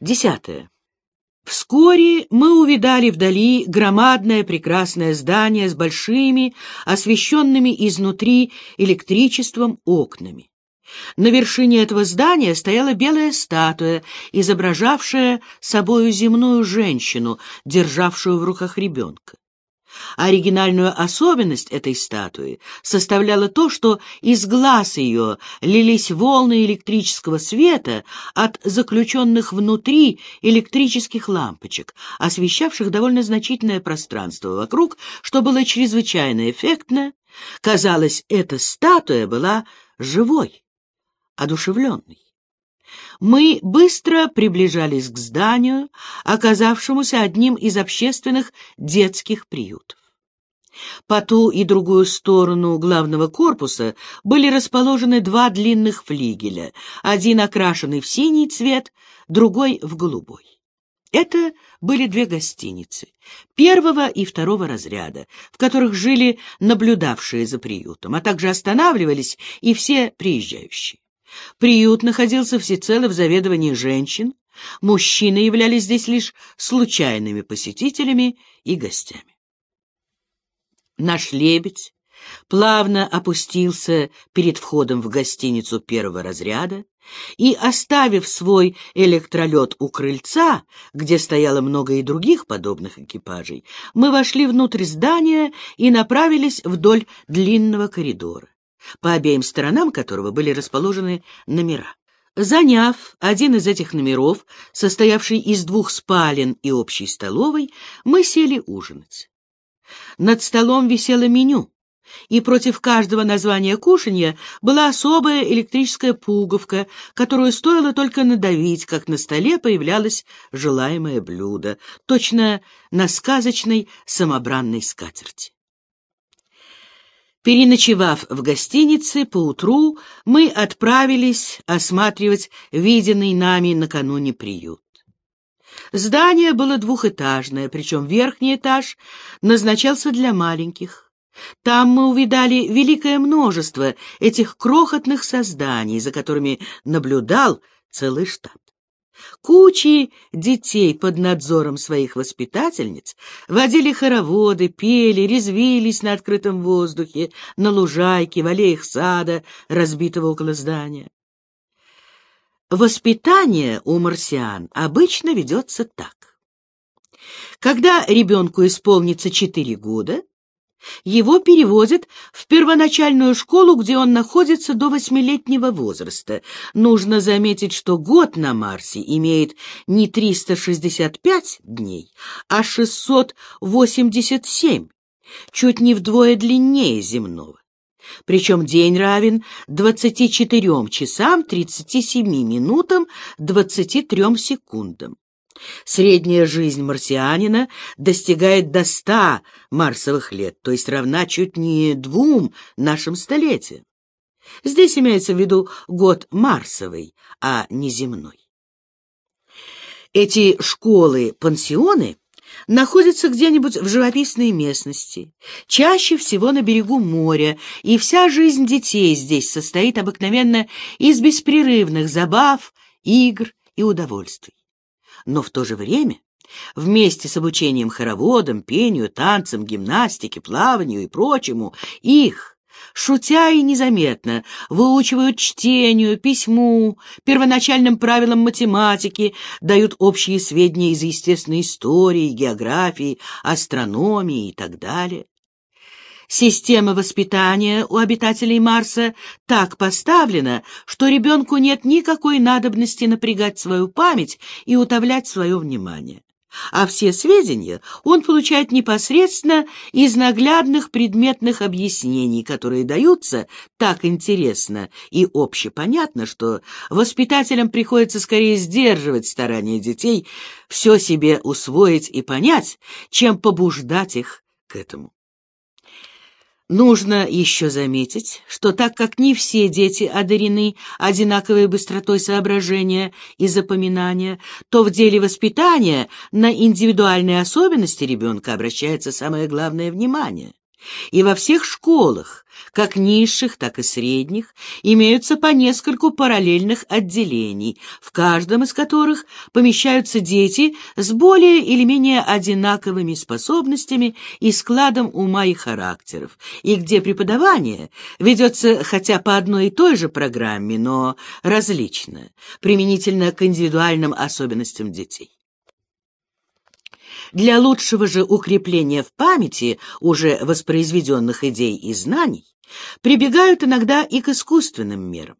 Десятое. Вскоре мы увидали вдали громадное прекрасное здание с большими, освещенными изнутри электричеством окнами. На вершине этого здания стояла белая статуя, изображавшая собою земную женщину, державшую в руках ребенка. Оригинальную особенность этой статуи составляло то, что из глаз ее лились волны электрического света от заключенных внутри электрических лампочек, освещавших довольно значительное пространство вокруг, что было чрезвычайно эффектно. Казалось, эта статуя была живой, одушевленной. Мы быстро приближались к зданию, оказавшемуся одним из общественных детских приютов. По ту и другую сторону главного корпуса были расположены два длинных флигеля, один окрашенный в синий цвет, другой — в голубой. Это были две гостиницы, первого и второго разряда, в которых жили наблюдавшие за приютом, а также останавливались и все приезжающие. Приют находился всецело в заведовании женщин, мужчины являлись здесь лишь случайными посетителями и гостями. Наш лебедь плавно опустился перед входом в гостиницу первого разряда и, оставив свой электролет у крыльца, где стояло много и других подобных экипажей, мы вошли внутрь здания и направились вдоль длинного коридора по обеим сторонам которого были расположены номера. Заняв один из этих номеров, состоявший из двух спален и общей столовой, мы сели ужинать. Над столом висело меню, и против каждого названия кушанья была особая электрическая пуговка, которую стоило только надавить, как на столе появлялось желаемое блюдо, точно на сказочной самобранной скатерти. Переночевав в гостинице, поутру мы отправились осматривать виденный нами накануне приют. Здание было двухэтажное, причем верхний этаж назначался для маленьких. Там мы увидали великое множество этих крохотных созданий, за которыми наблюдал целый штат. Кучи детей под надзором своих воспитательниц водили хороводы, пели, резвились на открытом воздухе, на лужайке, в аллеях сада, разбитого около здания. Воспитание у марсиан обычно ведется так. Когда ребенку исполнится четыре года, его переводят в первоначальную школу, где он находится до восьмилетнего возраста. Нужно заметить, что год на Марсе имеет не 365 дней, а 687, чуть не вдвое длиннее земного. Причем день равен 24 часам 37 минутам 23 секундам. Средняя жизнь марсианина достигает до ста марсовых лет, то есть равна чуть не двум нашим столетиям. Здесь имеется в виду год марсовый, а не земной. Эти школы-пансионы находятся где-нибудь в живописной местности, чаще всего на берегу моря, и вся жизнь детей здесь состоит обыкновенно из беспрерывных забав, игр и удовольствий. Но в то же время вместе с обучением хороводам, пению, танцам, гимнастике, плаванию и прочему их, шутя и незаметно, выучивают чтению, письму, первоначальным правилам математики, дают общие сведения из естественной истории, географии, астрономии и так далее. Система воспитания у обитателей Марса так поставлена, что ребенку нет никакой надобности напрягать свою память и утовлять свое внимание. А все сведения он получает непосредственно из наглядных предметных объяснений, которые даются так интересно и общепонятно, что воспитателям приходится скорее сдерживать старания детей все себе усвоить и понять, чем побуждать их к этому. Нужно еще заметить, что так как не все дети одарены одинаковой быстротой соображения и запоминания, то в деле воспитания на индивидуальные особенности ребенка обращается самое главное внимание. И во всех школах, как низших, так и средних, имеются по нескольку параллельных отделений, в каждом из которых помещаются дети с более или менее одинаковыми способностями и складом ума и характеров, и где преподавание ведется хотя по одной и той же программе, но различно, применительно к индивидуальным особенностям детей. Для лучшего же укрепления в памяти уже воспроизведенных идей и знаний прибегают иногда и к искусственным мерам,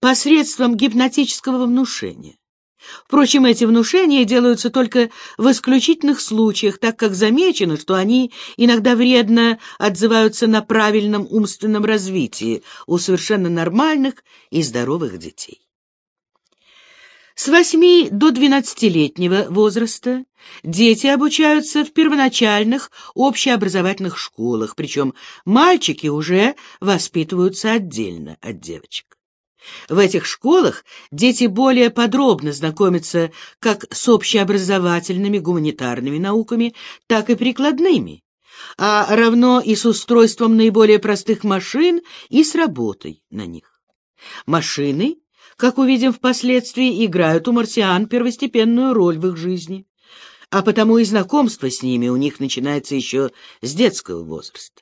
посредством гипнотического внушения. Впрочем, эти внушения делаются только в исключительных случаях, так как замечено, что они иногда вредно отзываются на правильном умственном развитии у совершенно нормальных и здоровых детей. С 8 до 12-летнего возраста дети обучаются в первоначальных общеобразовательных школах, причем мальчики уже воспитываются отдельно от девочек. В этих школах дети более подробно знакомятся как с общеобразовательными гуманитарными науками, так и прикладными, а равно и с устройством наиболее простых машин и с работой на них. Машины как увидим впоследствии, играют у марсиан первостепенную роль в их жизни, а потому и знакомство с ними у них начинается еще с детского возраста.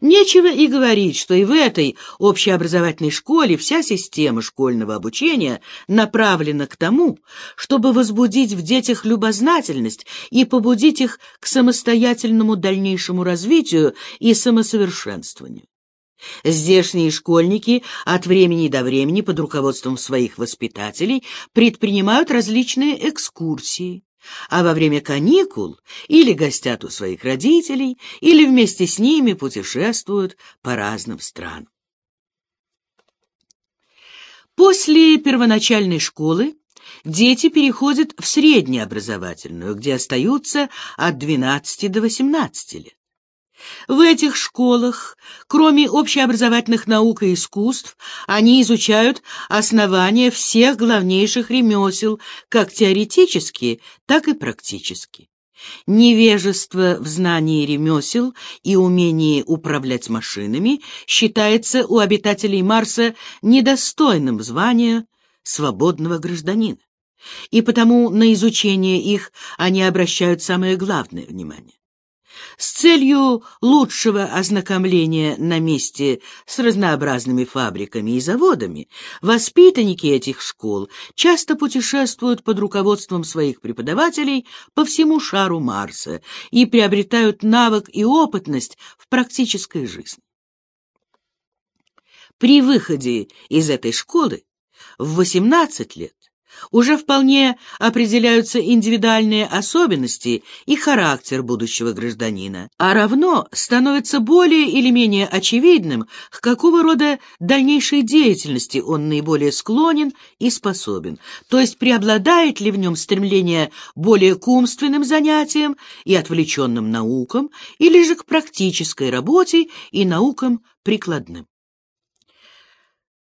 Нечего и говорить, что и в этой общеобразовательной школе вся система школьного обучения направлена к тому, чтобы возбудить в детях любознательность и побудить их к самостоятельному дальнейшему развитию и самосовершенствованию. Здешние школьники от времени до времени под руководством своих воспитателей предпринимают различные экскурсии, а во время каникул или гостят у своих родителей, или вместе с ними путешествуют по разным странам. После первоначальной школы дети переходят в среднеобразовательную, где остаются от 12 до 18 лет. В этих школах, кроме общеобразовательных наук и искусств, они изучают основания всех главнейших ремесел, как теоретически, так и практически. Невежество в знании ремесел и умении управлять машинами считается у обитателей Марса недостойным звания свободного гражданина, и потому на изучение их они обращают самое главное внимание. С целью лучшего ознакомления на месте с разнообразными фабриками и заводами воспитанники этих школ часто путешествуют под руководством своих преподавателей по всему шару Марса и приобретают навык и опытность в практической жизни. При выходе из этой школы в 18 лет уже вполне определяются индивидуальные особенности и характер будущего гражданина, а равно становится более или менее очевидным, к какого рода дальнейшей деятельности он наиболее склонен и способен, то есть преобладает ли в нем стремление более к умственным занятиям и отвлеченным наукам, или же к практической работе и наукам прикладным.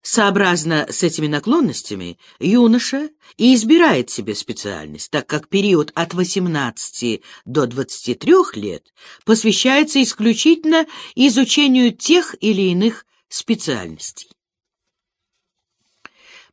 Сообразно с этими наклонностями, юноша и избирает себе специальность, так как период от 18 до 23 лет посвящается исключительно изучению тех или иных специальностей.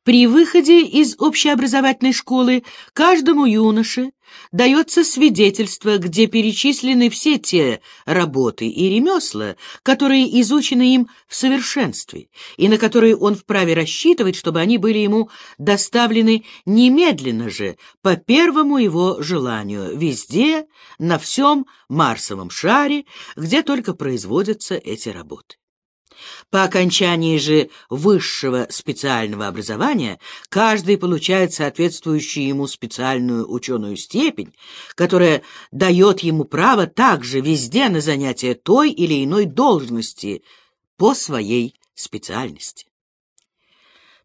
При выходе из общеобразовательной школы каждому юноше дается свидетельство, где перечислены все те работы и ремесла, которые изучены им в совершенстве, и на которые он вправе рассчитывать, чтобы они были ему доставлены немедленно же, по первому его желанию, везде, на всем Марсовом шаре, где только производятся эти работы. По окончании же высшего специального образования каждый получает соответствующую ему специальную ученую степень, которая дает ему право также везде на занятие той или иной должности по своей специальности.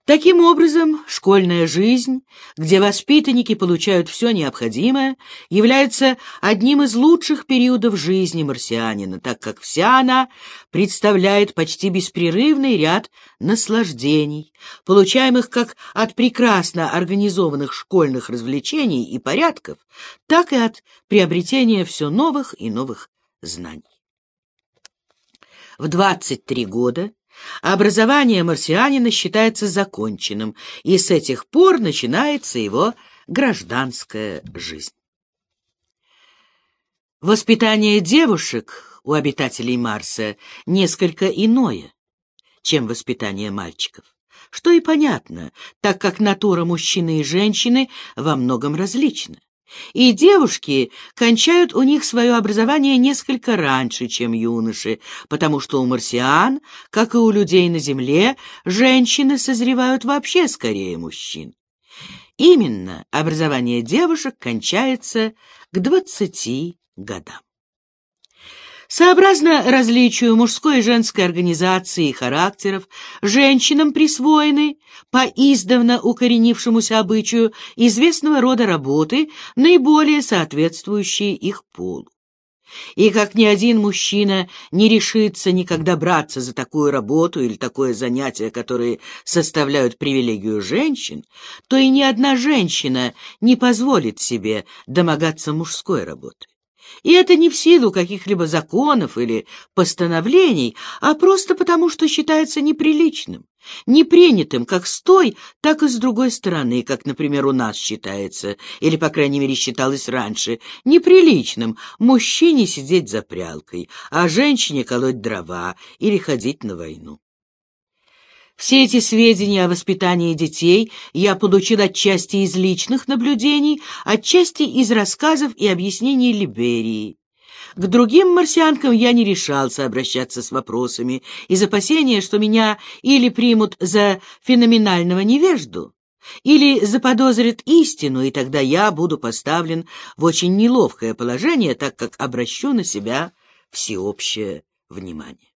Таким образом, школьная жизнь, где воспитанники получают все необходимое, является одним из лучших периодов жизни марсианина, так как вся она представляет почти беспрерывный ряд наслаждений, получаемых как от прекрасно организованных школьных развлечений и порядков, так и от приобретения все новых и новых знаний. В 23 года образование марсианина считается законченным, и с этих пор начинается его гражданская жизнь. Воспитание девушек у обитателей Марса несколько иное, чем воспитание мальчиков, что и понятно, так как натура мужчины и женщины во многом различна. И девушки кончают у них свое образование несколько раньше, чем юноши, потому что у марсиан, как и у людей на Земле, женщины созревают вообще скорее мужчин. Именно образование девушек кончается к двадцати годам. Сообразно различию мужской и женской организации и характеров, женщинам присвоены, по издавна укоренившемуся обычаю, известного рода работы, наиболее соответствующие их полу. И как ни один мужчина не решится никогда браться за такую работу или такое занятие, которые составляют привилегию женщин, то и ни одна женщина не позволит себе домогаться мужской работы. И это не в силу каких-либо законов или постановлений, а просто потому, что считается неприличным, непринятым как с той, так и с другой стороны, как, например, у нас считается, или, по крайней мере, считалось раньше, неприличным мужчине сидеть за прялкой, а женщине колоть дрова или ходить на войну. Все эти сведения о воспитании детей я получил отчасти из личных наблюдений, отчасти из рассказов и объяснений Либерии. К другим марсианкам я не решался обращаться с вопросами из опасения, что меня или примут за феноменального невежду, или заподозрят истину, и тогда я буду поставлен в очень неловкое положение, так как обращу на себя всеобщее внимание.